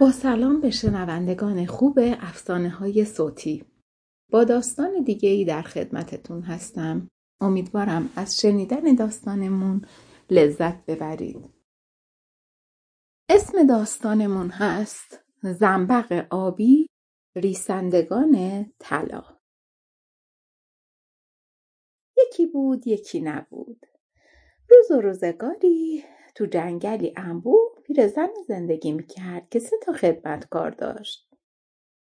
با سلام به شنوندگان خوب افسانه های صوتی. با داستان دیگه ای در خدمتتون هستم. امیدوارم از شنیدن داستانمون لذت ببرید. اسم داستانمون هست زنبق آبی ریسندگان طلا. یکی بود یکی نبود. روز و روزگاری تو جنگلی انبوه پیرزن زندگی می‌کرد که سه تا خدمتکار داشت.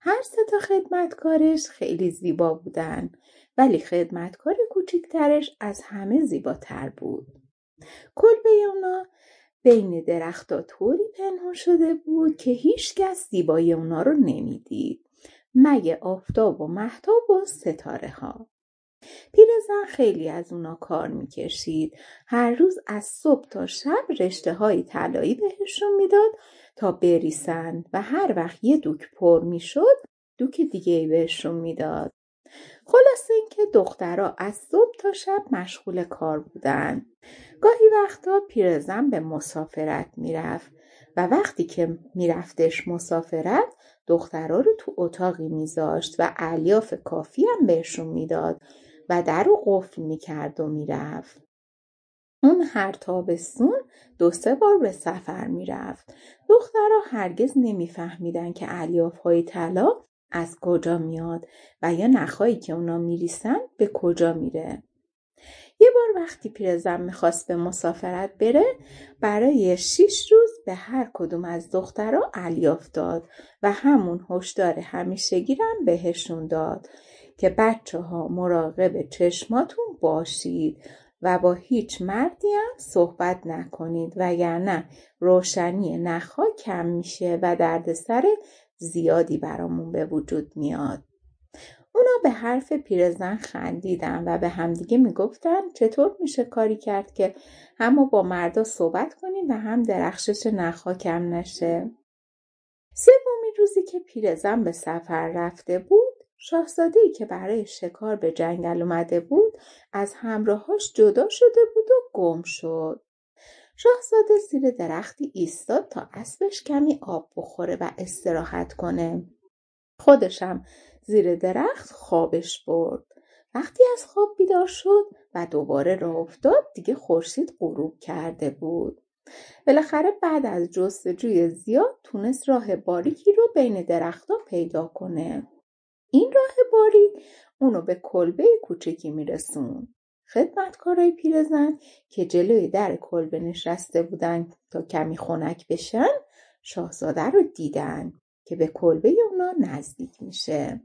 هر سه تا خدمتکارش خیلی زیبا بودن ولی خدمتکار کوچیکترش از همه زیباتر بود. کلبه اونا بین درختا طوری پنهان شده بود که هیچکس زیبایی اونا رو نمی‌دید مگه آفتاب و محتاب و ستاره ها. پیرزن خیلی از اونا کار می‌کشید. هر روز از صبح تا شب رشته های طلایی بهشون می‌داد تا بریسند و هر وقت یه دوک پر می‌شد دوک دیگه بهشون می‌داد. خلاصه اینکه دخترها از صبح تا شب مشغول کار بودن. گاهی وقتا پیرزن به مسافرت می‌رفت و وقتی که میرفتش مسافرت دخترها رو تو اتاقی میذاشت و الیاف کافی هم بهشون می‌داد. و در رو قفل می‌کرد و می‌رفت. اون هر تابستون دو سه بار به سفر می‌رفت. دخترها هرگز نمیفهمیدن که الیاف های طلا از کجا میاد و یا نخهایی که اونا میریسن به کجا میره. یه بار وقتی پیرزن می‌خواست به مسافرت بره برای شیش روز به هر کدوم از دخترها الیاف داد و همون هشدار همیشگیرم بهشون داد که بچه ها مراقب چشماتون باشید و با هیچ مردی هم صحبت نکنید وگرنه روشنی نخها کم میشه و دردسر زیادی برامون به وجود میاد. اونا به حرف پیرزن خندیدن و به همدیگه می‌گفتن چطور میشه کاری کرد که هم با مردا صحبت کنیم و هم درخشش نخها کم نشه. سومین روزی که پیرزن به سفر رفته بود ای که برای شکار به جنگل اومده بود از همراهاش جدا شده بود و گم شد. شاهزاده زیر درختی ایستاد تا اسبش کمی آب بخوره و استراحت کنه. خودشم زیر درخت خوابش برد. وقتی از خواب بیدار شد و دوباره راه افتاد دیگه خورشید غروب کرده بود. بالاخره بعد از جستجوی زیاد تونست راه باریکی رو بین درختها پیدا کنه. این راه باریک اونو به کلبه کوچکی میرسون. خدمتکارای پیرزن که جلوی در کلبه نشسته بودن تا کمی خنک بشن شاهزاده رو دیدن که به کلبه اونا نزدیک میشه.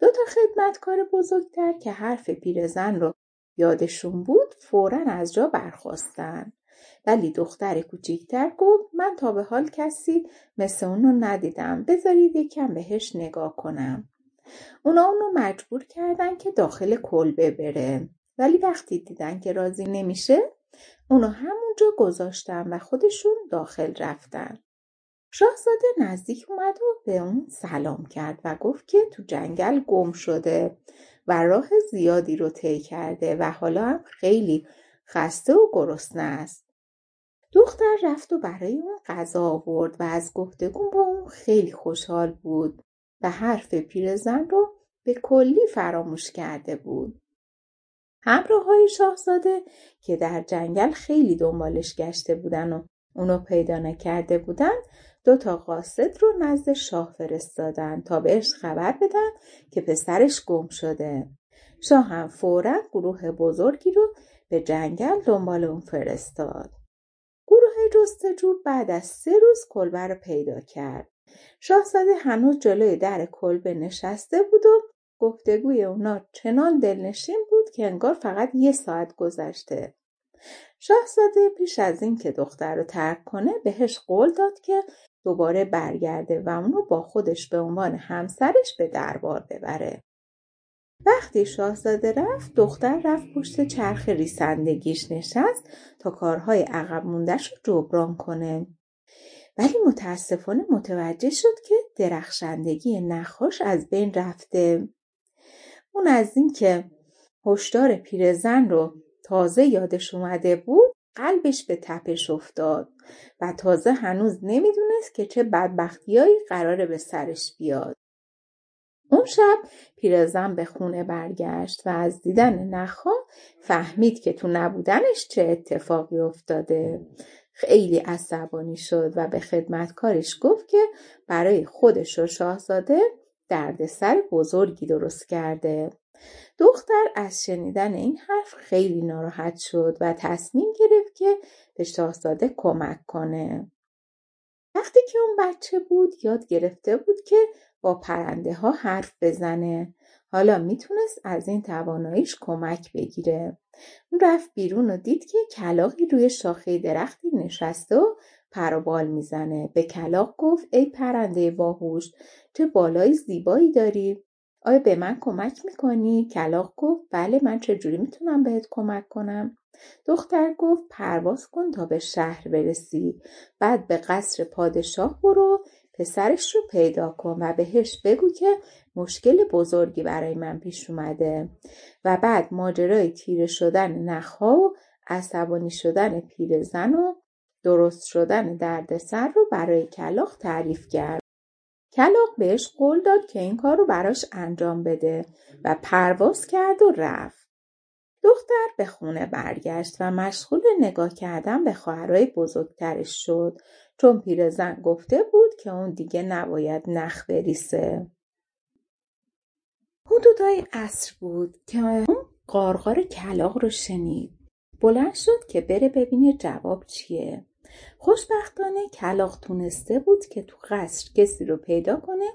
دو تا خدمتکار بزرگتر که حرف پیرزن رو یادشون بود فورا از جا برخواستن. ولی دختر کوچیکتر گفت من تا به حال کسی مثل اون رو ندیدم بذارید یکم بهش نگاه کنم. اونا اونو مجبور کردن که داخل کلبه بره ولی وقتی دیدن که راضی نمیشه اونو همونجا گذاشتن و خودشون داخل رفتن شاهزاده نزدیک اومد و به اون سلام کرد و گفت که تو جنگل گم شده و راه زیادی رو طی کرده و حالا هم خیلی خسته و گرسنه است. دختر رفت و برای اون غذا آورد و از گفتگو با اون خیلی خوشحال بود. و حرف پیرزن رو به کلی فراموش کرده بود. همراه های شاهزاده که در جنگل خیلی دنبالش گشته بودن و اونو پیدا نکرده بودن دو تا قاصد رو نزد شاه فرستادن تا بهش خبر بدن که پسرش گم شده. شاه هم فورا گروه بزرگی رو به جنگل دنبال اون فرستاد. گروه جستجو بعد از سه روز کلبه رو پیدا کرد. شاهزاده هنوز جلوی در کلبه نشسته بود و گفتگوی اونا چنان دلنشین بود که انگار فقط یه ساعت گذشته. شاهزاده پیش از اینکه دختر رو ترک کنه بهش قول داد که دوباره برگرده و اونو با خودش به عنوان همسرش به دربار ببره. وقتی شاهزاده رفت دختر رفت پشت چرخ ریسندگیش نشست تا کارهای عقب موندهش رو جبران کنه. ولی متاسفانه متوجه شد که درخشندگی نخاش از بین رفته. اون از اینکه هشدار پیرزن رو تازه یادش اومده بود قلبش به تپش افتاد و تازه هنوز نمی‌دونست که چه بدبختیایی قراره به سرش بیاد. اون شب پیرزن به خونه برگشت و از دیدن نخا فهمید که تو نبودنش چه اتفاقی افتاده. خیلی عصبانی شد و به خدمتکارش گفت که برای خودش و شاهزاده دردسر بزرگی درست کرده. دختر از شنیدن این حرف خیلی ناراحت شد و تصمیم گرفت که به شاهزاده کمک کنه. وقتی که اون بچه بود یاد گرفته بود که با پرنده ها حرف بزنه. حالا می‌تونست از این تواناییش کمک بگیره. اون رفت بیرون و دید که کلاقی روی شاخه درختی نشسته و پروبال می‌زنه. به کلاق گفت ای پرنده باهوش چه بالای زیبایی داری؟ آیا به من کمک می‌کنی؟ کلاق گفت بله من چجوری می‌تونم بهت کمک کنم؟ دختر گفت پرواز کن تا به شهر برسی بعد به قصر پادشاه برو پسرش رو پیدا کن و بهش بگو که مشکل بزرگی برای من پیش اومده و بعد ماجرای تیره شدن نخها و عصبانی شدن پیرزن و درست شدن دردسر رو برای کلاق تعریف کرد. کلاق بهش قول داد که این کار رو براش انجام بده و پرواز کرد و رفت. دختر به خونه برگشت و مشغول نگاه کردن به خواهرای بزرگترش شد چون پیرزن گفته بود که اون دیگه نباید نخ بریسه. حدودای عصر بود که اون قارقار کلاق رو شنید. بلند شد که بره ببینه جواب چیه. خوشبختانه کلاق تونسته بود که تو قصر کسی رو پیدا کنه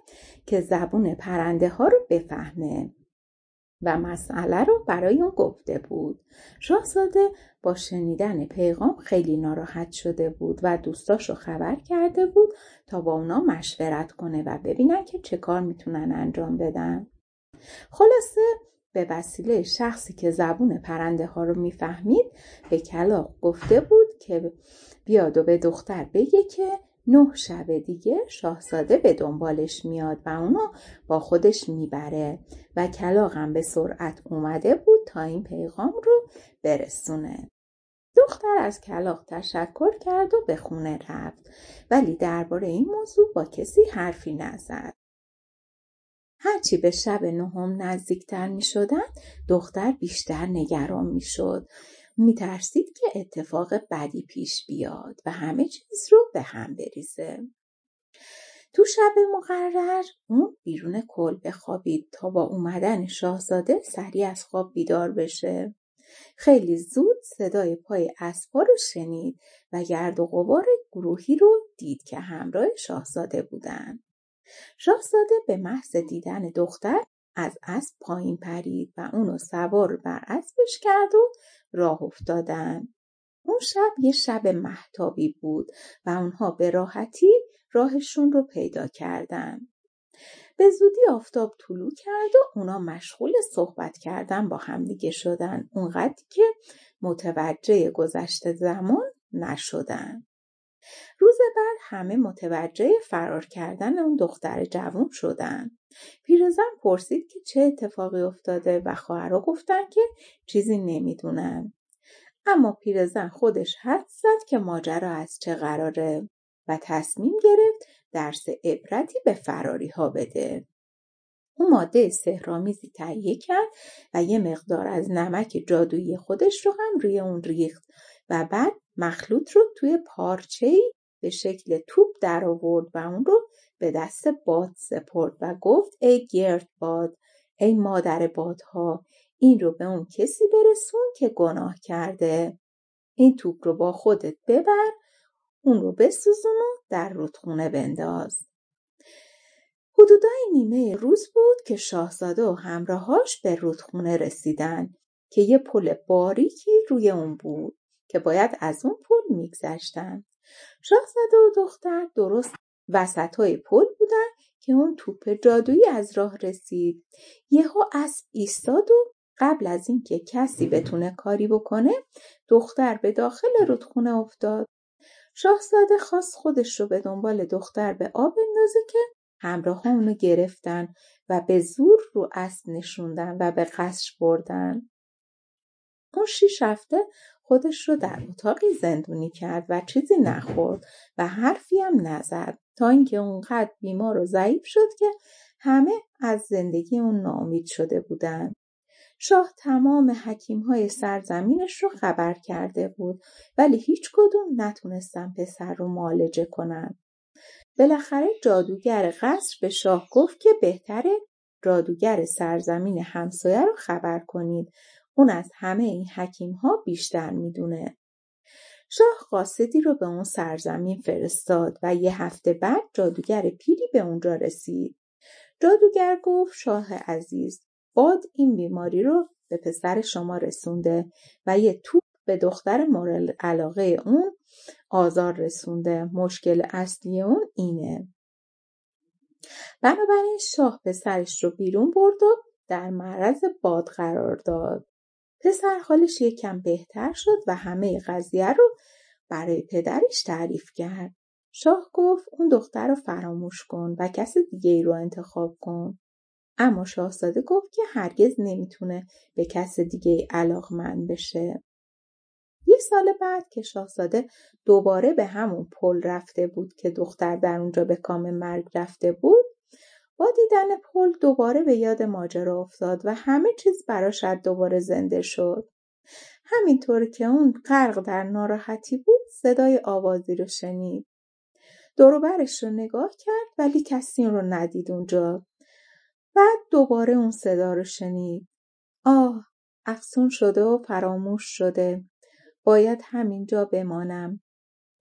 که زبون پرنده ها رو بفهمه و مسئله رو برای اون گفته بود. شاهزاده با شنیدن پیغام خیلی ناراحت شده بود و دوستاش خبر کرده بود تا با اونا مشورت کنه و ببینن که چه کار می‌تونن انجام بدن. خلاصه به وسیله شخصی که زبون پرنده ها رو می‌فهمید به کلاق گفته بود که بیاد و به دختر بگه که نه شب دیگه شاهزاده به دنبالش میاد و اونو با خودش می‌بره و کلاقم به سرعت اومده بود تا این پیغام رو برسونه. دختر از کلاق تشکر کرد و به خونه رفت ولی درباره این موضوع با کسی حرفی نزد. هرچی به شب نهم نزدیکتر می شدن دختر بیشتر نگران می. می ترسید که اتفاق بدی پیش بیاد و همه چیز رو به هم بریزه. تو شب مقرر اون بیرون کل بخوابید تا با اومدن شاهزاده سریع از خواب بیدار بشه. خیلی زود صدای پای اسبا رو شنید و گرد و غبار گروهی رو دید که همراه شاهزاده بودن. شاهزاده به محض دیدن دختر از اسب پایین پرید و اونو سوار بر اسبش کرد و راه افتادن. اون شب یه شب محتابی بود و اونها به راحتی راهشون رو پیدا کردن. به زودی آفتاب طلوع کرد و اونا مشغول صحبت کردن با همدیگه شدن اونقدر که متوجه گذشته زمان نشدن. روز بعد همه متوجه فرار کردن اون دختر جوون شدن. پیرزن پرسید که چه اتفاقی افتاده و خواهرها گفتن که چیزی نمی‌دونن. اما پیرزن خودش حد زد که ماجرا از چه قراره و تصمیم گرفت درس عبرتی به فراری ها بده. او ماده سهرامیزی تهیه کرد و یه مقدار از نمک جادویی خودش رو هم روی اون ریخت و بعد مخلوط رو توی پارچه به شکل توپ در آورد و اون رو به دست باد سپرد و گفت ای گرد باد ای مادر بادها این رو به اون کسی برسون که گناه کرده این توپ رو با خودت ببر اون رو بسوزون و در رودخونه بنداز. حدودای نیمه روز بود که شاهزاده و همراهاش به رودخونه رسیدن که یه پل باریکی روی اون بود که باید از اون پل میگذشتن. شاهزاده و دختر درست وسط های پل بودن که اون توپ جادویی از راه رسید. یهو اسب ایستاد و قبل از اینکه کسی بتونه کاری بکنه دختر به داخل رودخونه افتاد. شاهزاده خواست خودش رو به دنبال دختر به آب بندازه که همراه اونو گرفتن و به زور رو اسب نشوندن و به قصر بردن. اون شیش هفته خودش رو در اتاقی زندونی کرد و چیزی نخورد و حرفی هم نزد تا اینکه اونقدر بیمار و ضعیف شد که همه از زندگی اون ناامید شده بودند. شاه تمام حکیم های سرزمینش رو خبر کرده بود ولی هیچ کدوم نتونستن پسر رو معالجه کنن. بالاخره جادوگر قصر به شاه گفت که بهتره جادوگر سرزمین همسایه رو خبر کنید. اون از همه این حکیم ها بیشتر می‌دونه. شاه قاصدی رو به اون سرزمین فرستاد و یه هفته بعد جادوگر پیری به اونجا رسید. جادوگر گفت شاه عزیز باد این بیماری رو به پسر شما رسونده و یه توپ به دختر مورد علاقه اون آزار رسونده مشکل اصلی اون اینه بنابراین شاه پسرش رو بیرون برد و در معرض باد قرار داد پسر حالش یکم بهتر شد و همه قضیه رو برای پدرش تعریف کرد شاه گفت اون دختر رو فراموش کن و کس دیگه رو انتخاب کن اما شاهزاده گفت که هرگز نمی‌تونه به کس دیگه علاقمند بشه. یه سال بعد که شاهزاده دوباره به همون پل رفته بود که دختر در اونجا به کام مرگ رفته بود دیدن پل دوباره به یاد ماجرا افتاد و همه چیز براش دوباره زنده شد. همینطور که اون غرق در ناراحتی بود صدای آوازی رو شنید. دوروبرش رو نگاه کرد ولی کسی رو ندید اونجا. بعد دوباره اون صدا رو شنید. آه افسون شده و فراموش شده. باید همینجا بمانم.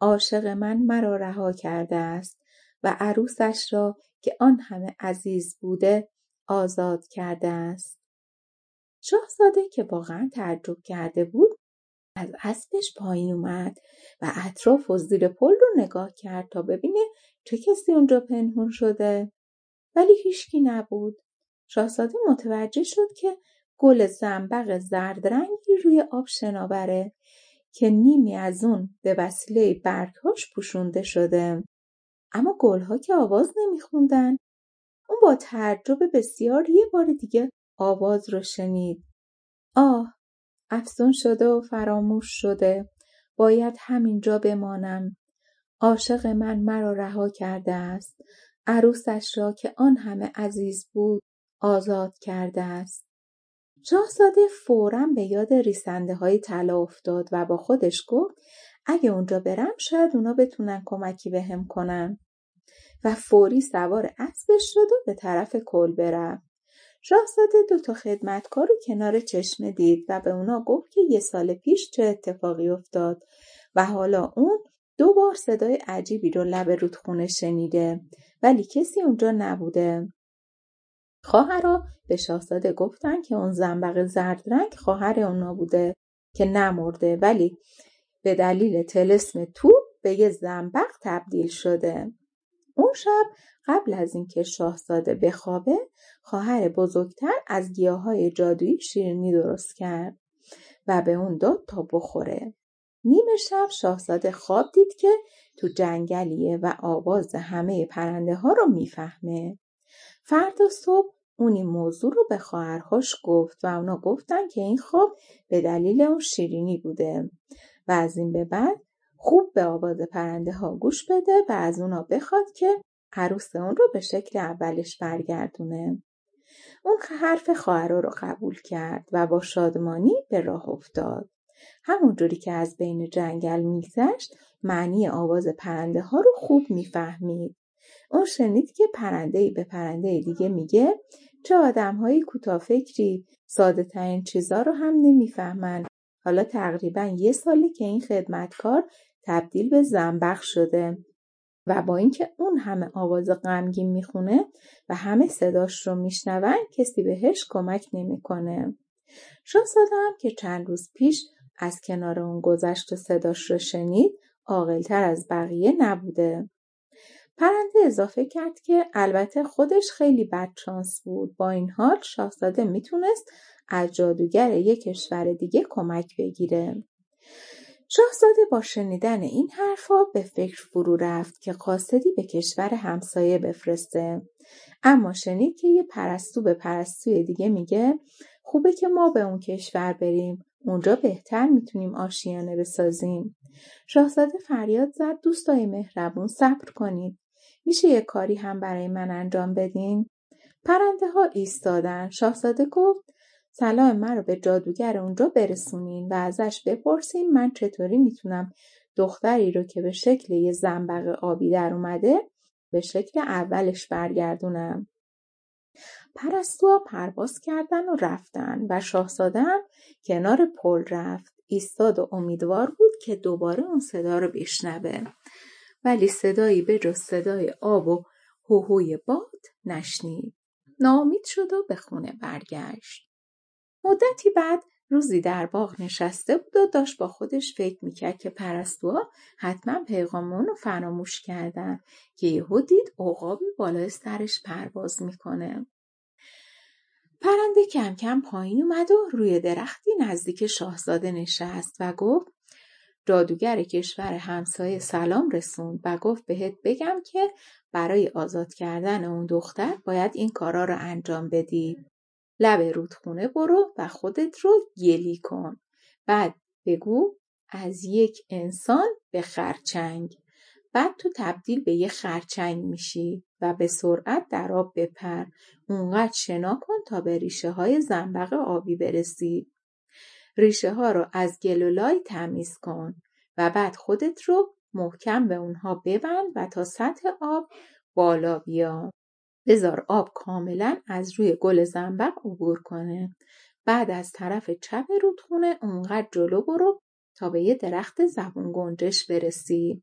عاشق من مرا رها کرده است و عروسش را که آن همه عزیز بوده آزاد کرده است. شاهزاده که واقعا تعجب کرده بود از اسبش پایین اومد و اطراف و زیر پل رو نگاه کرد تا ببینه چه کسی اونجا پنهون شده. ولی هیچکی نبود. شاهزاده متوجه شد که گل زنبق زرد رنگی روی آب شناوره که نیمی از اون به وسیله برگهاش پوشونده شده. اما گلها که آواز نمیخوندن. اون با تعجب بسیار یه بار دیگه آواز رو شنید. آه افزون شده و فراموش شده. باید همینجا بمانم. عاشق من مرا رها کرده است. عروسش را که آن همه عزیز بود آزاد کرده است. شاهزاده فورا به یاد ریسنده های طلا افتاد و با خودش گفت اگه اونجا برم شاید اونا بتونن کمکی بهم هم کنن و فوری سوار اسبش شد و به طرف کل برفت. شاهزاده دو تا خدمتکار رو کنار چشمه دید و به اونا گفت که یه سال پیش چه اتفاقی افتاد و حالا اون دو بار صدای عجیبی رو لب رودخونه شنیده ولی کسی اونجا نبوده. خواهرا به شاهزاده گفتن که اون زنبق زرد رنگ خواهر اونا بوده که نمرده ولی به دلیل تلسم توپ به یه زنبق تبدیل شده. اون شب قبل از اینکه شاهزاده بخوابه خواهر بزرگتر از گیاهای جادویی شیرینی درست کرد و به اون داد تا بخوره. نیمه شب شاهزاده خواب دید که تو جنگلیه و آواز همه پرنده ها رو می‌فهمه. فردا صبح اون این موضوع رو به خواهرهاش گفت و اونا گفتن که این خواب به دلیل اون شیرینی بوده و از این به بعد خوب به آواز پرنده ها گوش بده و از اونا بخواد که عروس اون رو به شکل اولش برگردونه. اون حرف خواهرها رو قبول کرد و با شادمانی به راه افتاد. همونجوری که از بین جنگل میگذشت معنی آواز پرنده ها رو خوب می‌فهمید. اون شنید که پرنده به پرنده دیگه میگه چه آدمهایی کوتافکری ساده ترین چیزا رو هم نمی‌فهمن. حالا تقریبا یه ساله که این خدمتکار تبدیل به زنبق شده و با اینکه اون همه آواز غمگین می‌خونه و همه صداش رو میشنون کسی بهش کمک نمی‌کنه. شاهزاده هم که چند روز پیش از کنار اون گذشت و صداش رو شنید عاقلتر از بقیه نبوده. پرنده اضافه کرد که البته خودش خیلی بدشانس بود با این حال شاهزاده می‌تونست از جادوگر یک کشور دیگه کمک بگیره. شاهزاده با شنیدن این حرفها به فکر فرو رفت که قاصدی به کشور همسایه بفرسته. اما شنید که یه پرستو به پرستوی دیگه میگه خوبه که ما به اون کشور بریم اونجا بهتر می‌تونیم آشیانه بسازیم. شاهزاده فریاد زد دوستای مهربون صبر کنید. میشه یه کاری هم برای من انجام بدین؟ پرنده ها ایستادن. شاهزاده گفت سلام من رو به جادوگر اونجا برسونین و ازش بپرسین من چطوری می‌تونم دختری رو که به شکل یه زنبق آبی در اومده به شکل اولش برگردونم. پرستوها پرواز کردن و رفتن و شاهزاده کنار پل رفت. ایستاد و امیدوار بود که دوباره اون صدا رو بشنوه. ولی صدایی به جز صدای آب و هوهوی باد نشنید. ناامید شد و به خونه برگشت. مدتی بعد روزی در باغ نشسته بود و داشت با خودش فکر می‌کرد که پرستوها حتما پیغامون رو فراموش کردن که یهو دید عقابی بالای سرش پرواز می‌کنه. پرنده کم کم پایین اومد و روی درختی نزدیک شاهزاده نشست و گفت جادوگر کشور همسایه سلام رسوند و گفت بهت بگم که برای آزاد کردن اون دختر باید این کارا رو انجام بدی. لب رودخونه برو و خودت رو گلی کن. بعد بگو از یک انسان به خرچنگ. بعد تو تبدیل به یه خرچنگ میشی و به سرعت در آب بپر. اونقدر شنا کن تا به ریشه های زنبق آبی برسی. ریشه ها رو از گلولای تمیز کن و بعد خودت رو محکم به اونها ببند و تا سطح آب بالا بیا. بذار آب کاملا از روی گل زنبق عبور کنه. بعد از طرف چپ رودخونه اونقدر جلو برو تا به یه درخت زبون گنجش برسی.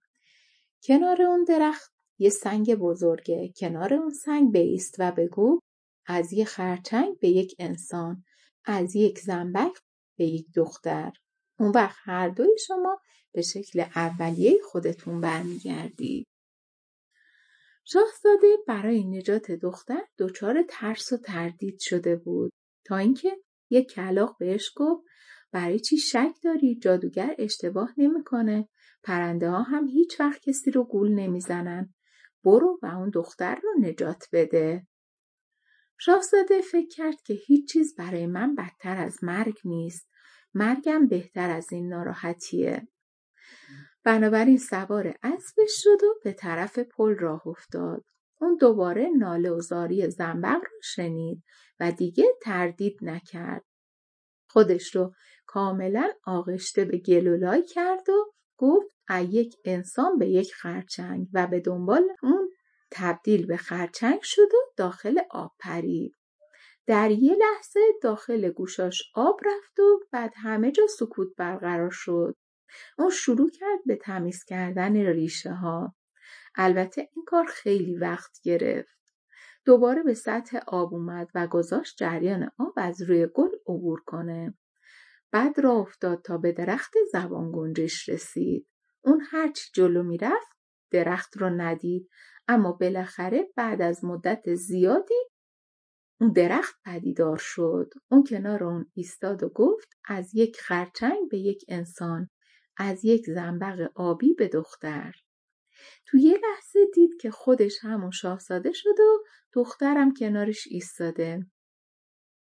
کنار اون درخت یه سنگ بزرگه. کنار اون سنگ بیست و بگو از یه خرچنگ به یک انسان. از یک زنبق به یک دختر. اون وقت هر دوی شما به شکل اولیه خودتون برمیگردید. شاهزاده برای نجات دختر دچار ترس و تردید شده بود تا اینکه یک کلاق بهش گفت برای چی شک داری؟ جادوگر اشتباه نمی‌کنه. پرنده ها هم هیچ وقت کسی رو گول نمی‌زنن. برو و اون دختر رو نجات بده. شاهزاده فکر کرد که هیچ چیز برای من بدتر از مرگ نیست. مرگم بهتر از این ناراحتیه. بنابراین سوار اسبش شد و به طرف پل راه افتاد. اون دوباره ناله و زاری زنبق رو شنید و دیگه تردید نکرد. خودش رو کاملا آغشته به گلولای کرد و گفت یک انسان به یک خرچنگ و به دنبال اون تبدیل به خرچنگ شد و داخل آب پرید. در یه لحظه داخل گوشاش آب رفت و بعد همه جا سکوت برقرار شد. اون شروع کرد به تمیز کردن ریشه ها. البته این کار خیلی وقت گرفت. دوباره به سطح آب اومد و گذاشت جریان آب از روی گل عبور کنه. بعد را افتاد تا به درخت زبان گنجش رسید. اون هرچی جلو می‌رفت درخت را ندید اما بالاخره بعد از مدت زیادی اون درخت پدیدار شد. اون کنار اون ایستاد و گفت از یک خرچنگ به یک انسان از یک زنبق آبی به دختر تو یه لحظه دید که خودش همون شاهزاده شده و دخترم کنارش ایستاده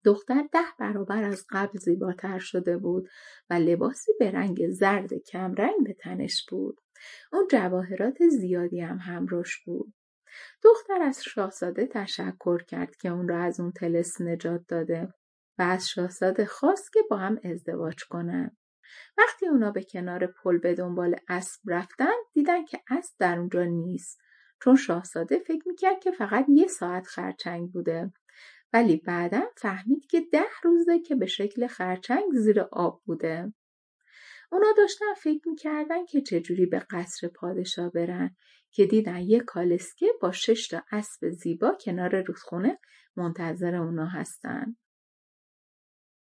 دختر ده برابر از قبل زیباتر شده بود و لباسی به رنگ زرد کمرنگ به تنش بود. اون جواهرات زیادی هم همراش بود. دختر از شاهزاده تشکر کرد که اون را از اون تلس نجات داده و از شاهزاده خواست که با هم ازدواج کنند. وقتی اونا به کنار پل به دنبال اسب رفتن دیدن که اسب در اونجا نیست. چون شاهزاده فکر می‌کرد که فقط یه ساعت خرچنگ بوده. ولی بعدا فهمید که ده روزه که به شکل خرچنگ زیر آب بوده. اونا داشتن فکر می‌کردن که چجوری به قصر پادشاه برن که دیدن یه کالسکه با شش تا اسب زیبا کنار رودخونه منتظر اونا هستن.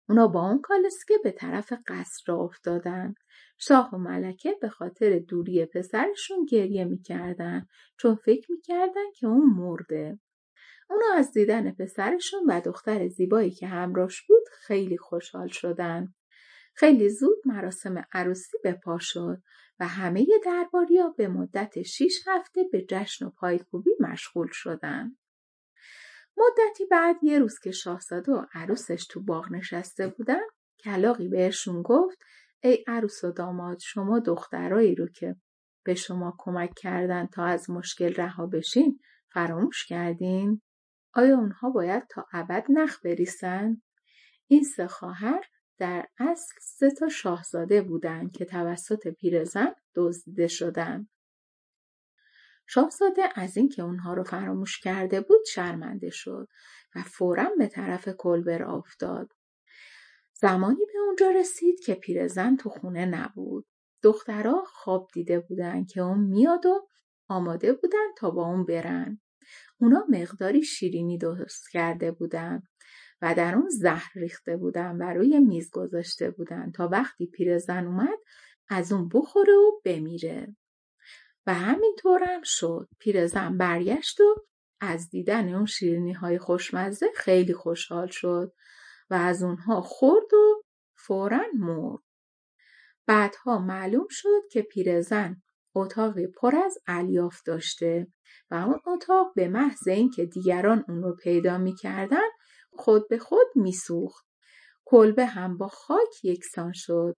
اونا با اون کالسکه به طرف قصر را افتادن. شاه و ملکه به خاطر دوری پسرشون گریه می‌کردن چون فکر می‌کردن که اون مرده. اونا از دیدن پسرشون و دختر زیبایی که همراش بود خیلی خوشحال شدن. خیلی زود مراسم عروسی به پا شد و همه درباریا به مدت شیش هفته به جشن و پایکوبی مشغول شدن. مدتی بعد یه روز که شاهزاده و عروسش تو باغ نشسته بودن کلاقی بهشون گفت ای عروس و داماد شما دخترایی رو که به شما کمک کردن تا از مشکل رها بشین فراموش کردین؟ آیا اونها باید تا ابد نخ بریسن؟ این سه خواهر در اصل سه تا شاهزاده بودند که توسط پیرزن دزدیده شدند. شاهزاده از اینکه اونها رو فراموش کرده بود شرمنده شد و فورا به طرف کلبه را افتاد. زمانی به اونجا رسید که پیرزن تو خونه نبود. دخترها خواب دیده بودن که اون میاد و آماده بودن تا با اون برن. اونا مقداری شیرینی درست کرده بودن و در اون زهر ریخته بودن و روی میز گذاشته بودن تا وقتی پیرزن اومد از اون بخوره و بمیره. و همینطور هم شد. پیرزن برگشت و از دیدن اون شیرینی های خوشمزه خیلی خوشحال شد و از اونها خورد و فورا مرد. بعدها معلوم شد که پیرزن اتاقی پر از الیاف داشته و اون اتاق به محض اینکه دیگران اون رو پیدا می‌کردن خود به خود میسوخت. کلبه هم با خاک یکسان شد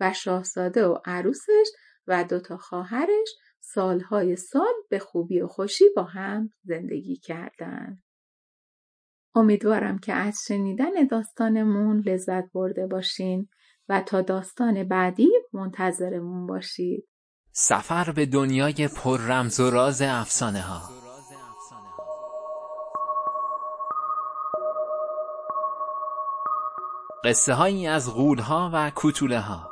و شاهزاده و عروسش و دوتا خواهرش سالهای سال به خوبی و خوشی با هم زندگی کردند. امیدوارم که از شنیدن داستانمون لذت برده باشین و تا داستان بعدی منتظرمون باشید. سفر به دنیای پر رمز و راز افسانه ها قصه هایی از غول ها و کوتوله ها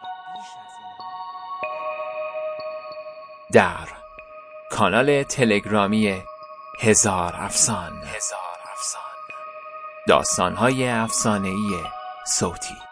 در کانال تلگرامی هزار افسان. هزار افسان. داستانهای افسانه‌ای صوتی.